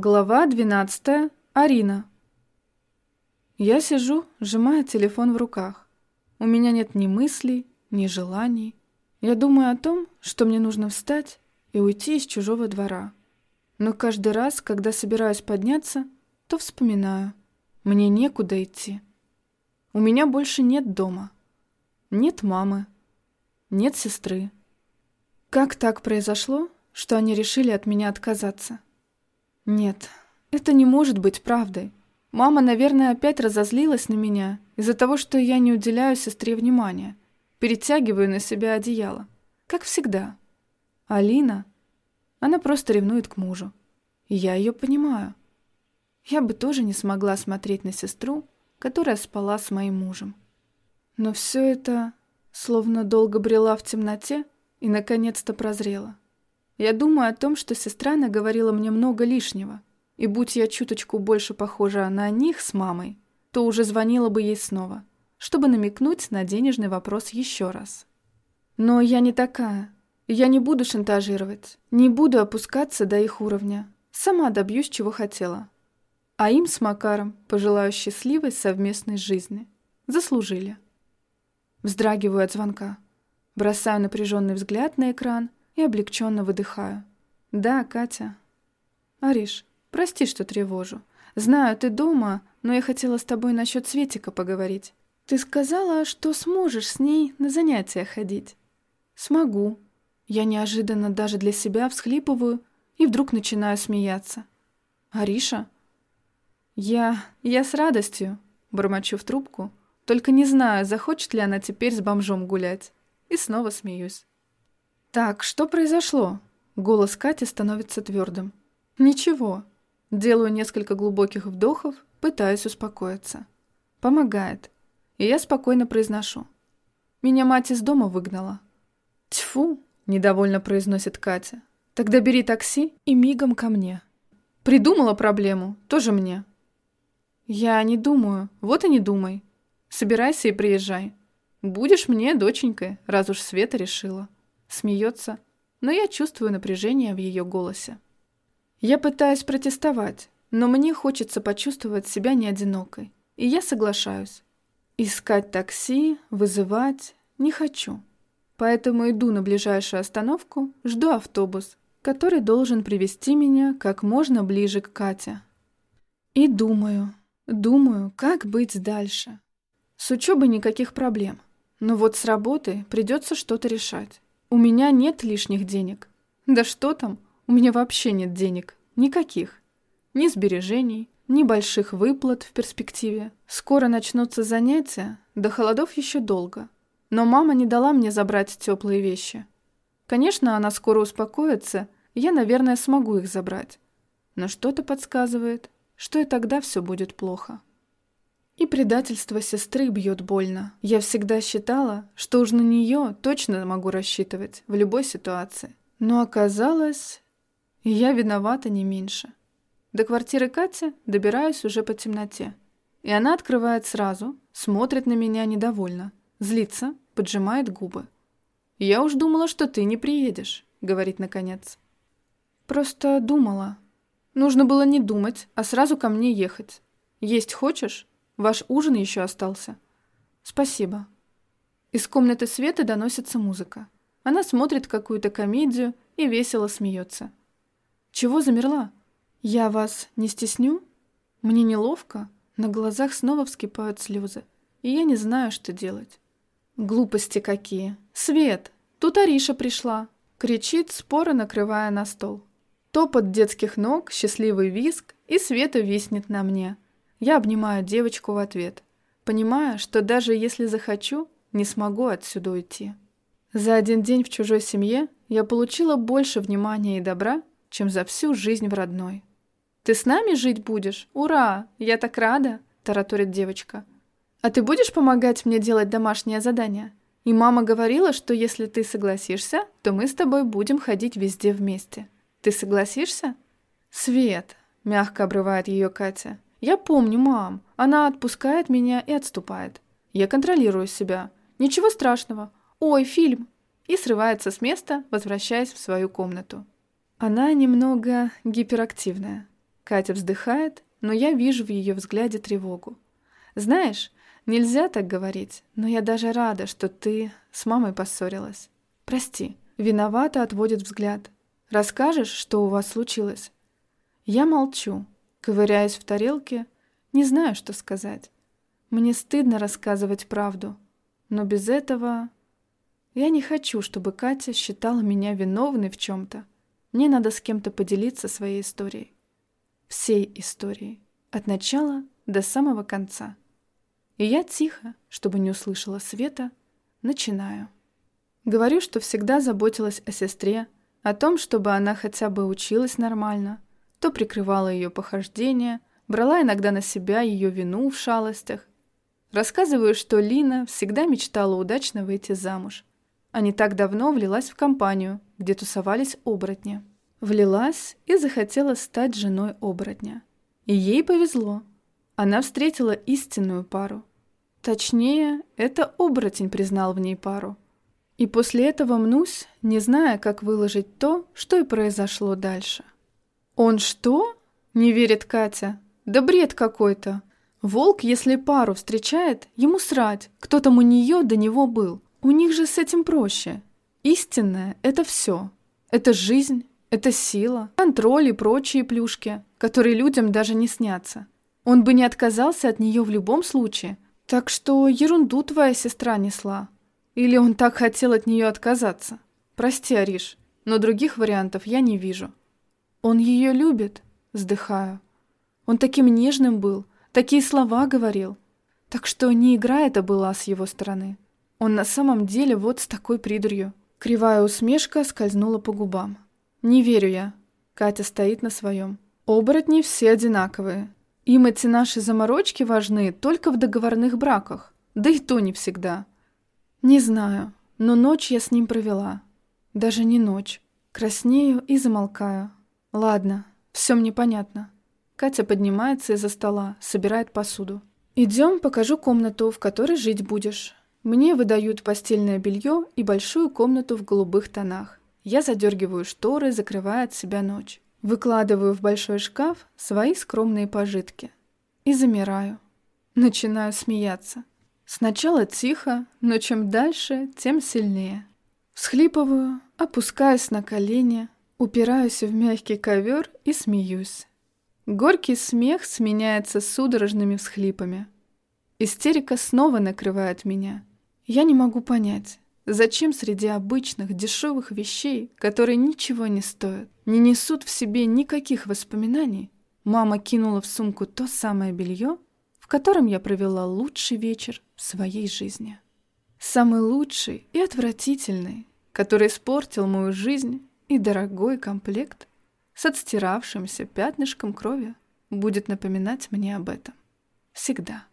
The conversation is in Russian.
Глава 12. Арина. Я сижу, сжимая телефон в руках. У меня нет ни мыслей, ни желаний. Я думаю о том, что мне нужно встать и уйти из чужого двора. Но каждый раз, когда собираюсь подняться, то вспоминаю. Мне некуда идти. У меня больше нет дома. Нет мамы. Нет сестры. Как так произошло, что они решили от меня отказаться? Нет, это не может быть правдой. Мама, наверное, опять разозлилась на меня из-за того, что я не уделяю сестре внимания, перетягиваю на себя одеяло. Как всегда. Алина, она просто ревнует к мужу. Я ее понимаю. Я бы тоже не смогла смотреть на сестру, которая спала с моим мужем. Но все это словно долго брела в темноте и наконец-то прозрела. Я думаю о том, что сестра наговорила мне много лишнего, и будь я чуточку больше похожа на них с мамой, то уже звонила бы ей снова, чтобы намекнуть на денежный вопрос еще раз. Но я не такая. Я не буду шантажировать, не буду опускаться до их уровня. Сама добьюсь, чего хотела. А им с Макаром пожелаю счастливой совместной жизни. Заслужили. Вздрагиваю от звонка. Бросаю напряженный взгляд на экран и облегченно выдыхаю. «Да, Катя». «Ариш, прости, что тревожу. Знаю, ты дома, но я хотела с тобой насчет Светика поговорить. Ты сказала, что сможешь с ней на занятия ходить». «Смогу». Я неожиданно даже для себя всхлипываю и вдруг начинаю смеяться. «Ариша?» «Я... я с радостью», — бормочу в трубку, только не знаю, захочет ли она теперь с бомжом гулять. И снова смеюсь. «Так, что произошло?» Голос Кати становится твердым. «Ничего». Делаю несколько глубоких вдохов, пытаюсь успокоиться. Помогает. И я спокойно произношу. «Меня мать из дома выгнала». «Тьфу!» – недовольно произносит Катя. «Тогда бери такси и мигом ко мне». «Придумала проблему, тоже мне». «Я не думаю, вот и не думай. Собирайся и приезжай. Будешь мне доченькой, раз уж Света решила» смеется, но я чувствую напряжение в ее голосе. Я пытаюсь протестовать, но мне хочется почувствовать себя не одинокой, и я соглашаюсь. Искать такси, вызывать не хочу. Поэтому иду на ближайшую остановку, жду автобус, который должен привести меня как можно ближе к Кате. И думаю, думаю, как быть дальше. С учебой никаких проблем, но вот с работой придется что-то решать. У меня нет лишних денег. Да что там, у меня вообще нет денег. Никаких. Ни сбережений, ни больших выплат в перспективе. Скоро начнутся занятия, до холодов еще долго. Но мама не дала мне забрать теплые вещи. Конечно, она скоро успокоится, я, наверное, смогу их забрать. Но что-то подсказывает, что и тогда все будет плохо. И предательство сестры бьет больно. Я всегда считала, что уж на нее точно могу рассчитывать в любой ситуации. Но оказалось, я виновата не меньше. До квартиры Кати добираюсь уже по темноте. И она открывает сразу, смотрит на меня недовольно, злится, поджимает губы. «Я уж думала, что ты не приедешь», — говорит наконец. «Просто думала. Нужно было не думать, а сразу ко мне ехать. Есть хочешь?» Ваш ужин еще остался. Спасибо. Из комнаты Светы доносится музыка. Она смотрит какую-то комедию и весело смеется. Чего замерла? Я вас не стесню? Мне неловко. На глазах снова вскипают слезы. И я не знаю, что делать. Глупости какие. Свет! Тут Ариша пришла. Кричит, споро накрывая на стол. Топот детских ног, счастливый визг, и Света виснет на мне – я обнимаю девочку в ответ, понимая, что даже если захочу, не смогу отсюда уйти. За один день в чужой семье я получила больше внимания и добра, чем за всю жизнь в родной. «Ты с нами жить будешь? Ура! Я так рада!» – тараторит девочка. «А ты будешь помогать мне делать домашнее задание? И мама говорила, что если ты согласишься, то мы с тобой будем ходить везде вместе. Ты согласишься?» «Свет!» – мягко обрывает ее Катя. «Я помню, мам. Она отпускает меня и отступает. Я контролирую себя. Ничего страшного. Ой, фильм!» И срывается с места, возвращаясь в свою комнату. Она немного гиперактивная. Катя вздыхает, но я вижу в ее взгляде тревогу. Знаешь, нельзя так говорить, но я даже рада, что ты с мамой поссорилась. Прости. Виновато отводит взгляд. Расскажешь, что у вас случилось? Я молчу, ковыряясь в тарелке, не знаю, что сказать. Мне стыдно рассказывать правду, но без этого... Я не хочу, чтобы Катя считала меня виновной в чем-то. Мне надо с кем-то поделиться своей историей. Всей историей. От начала до самого конца. И я тихо, чтобы не услышала Света, начинаю. Говорю, что всегда заботилась о сестре, о том, чтобы она хотя бы училась нормально, то прикрывала ее похождения, брала иногда на себя ее вину в шалостях. Рассказываю, что Лина всегда мечтала удачно выйти замуж, а не так давно влилась в компанию, где тусовались оборотни. Влилась и захотела стать женой оборотня. И ей повезло. Она встретила истинную пару. Точнее, это оборотень признал в ней пару. И после этого мнусь, не зная, как выложить то, что и произошло дальше. «Он что?» — не верит Катя. «Да бред какой-то. Волк, если пару встречает, ему срать, кто там у нее до него был. У них же с этим проще. Истинное — это все. Это жизнь, это сила, контроль и прочие плюшки, которые людям даже не снятся. Он бы не отказался от нее в любом случае. Так что ерунду твоя сестра несла. Или он так хотел от нее отказаться. Прости, Ариш, но других вариантов я не вижу. Он ее любит, вздыхаю. Он таким нежным был, такие слова говорил. Так что не игра это была с его стороны. Он на самом деле вот с такой придурью. Кривая усмешка скользнула по губам. Не верю я. Катя стоит на своем. Оборотни все одинаковые. Им эти наши заморочки важны только в договорных браках. Да и то не всегда. Не знаю, но ночь я с ним провела. Даже не ночь. Краснею и замолкаю. Ладно, все мне понятно. Катя поднимается из-за стола, собирает посуду. Идем, покажу комнату, в которой жить будешь. Мне выдают постельное белье и большую комнату в голубых тонах. Я задергиваю шторы, закрывая от себя ночь. Выкладываю в большой шкаф свои скромные пожитки. И замираю. Начинаю смеяться. Сначала тихо, но чем дальше, тем сильнее. Всхлипываю, опускаюсь на колени, упираюсь в мягкий ковер и смеюсь. Горький смех сменяется судорожными всхлипами. Истерика снова накрывает меня. Я не могу понять, зачем среди обычных дешевых вещей, которые ничего не стоят, не несут в себе никаких воспоминаний, мама кинула в сумку то самое белье, в котором я провела лучший вечер в своей жизни. Самый лучший и отвратительный, который испортил мою жизнь и дорогой комплект с отстиравшимся пятнышком крови будет напоминать мне об этом. Всегда.